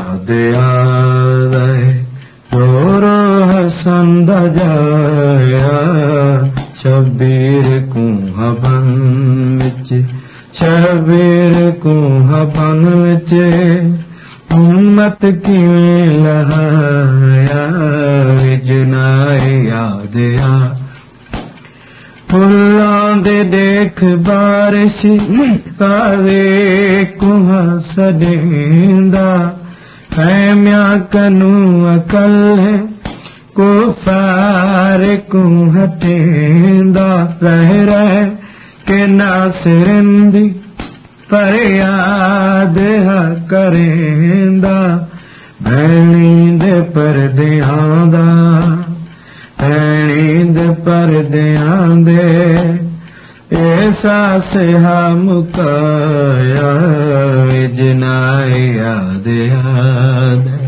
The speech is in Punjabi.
ਯਾਦ ਆਵੇ ਜੋਰ ਹਸਨ ਦਾ ਜਾਇਆ, ਸ਼ਬੀਰ ਕੋ ਵਿੱਚ, ਸ਼ਬੀਰ ਕੋ ਹਵਨ ਵਿੱਚ, ਉਮਤ ਕਿਵੇਂ ਲਹਾਇਆ ਵਿਜਨਾਏ ਯਾਦ ਆ। ਫੁੱਲਾਂ ਦੇ ਦੇਖ ਬਾਰਿਸ਼ ਕਾਵੇ ਕੁਹਾ ਸਦੇਂਦਾ ਹੈ ਮਿਆ ਕਨੂ ਅਕਲ ਹੈ ਕੁਫਾਰ ਕੁ ਹਟੇਂਦਾ ਰਹਿ ਰਹਿ ਕੇ ਨਾਸਰਿੰਦੀ ਫਰਿਆਦ ਹਾ ਕਰੇਂਦਾ, ਭੈਣੀ ਦੇ ਪਰਦਿਆਂ ਦਾ, ਭੈਣੀ ਦੇ ਪਰਦਿਆਂ ਦੇ ਐਸਾਸ ਹਾ ਮੁਕਾਇਆ ਜਨਾਇਆ ਯਾਦ ਯਾਦ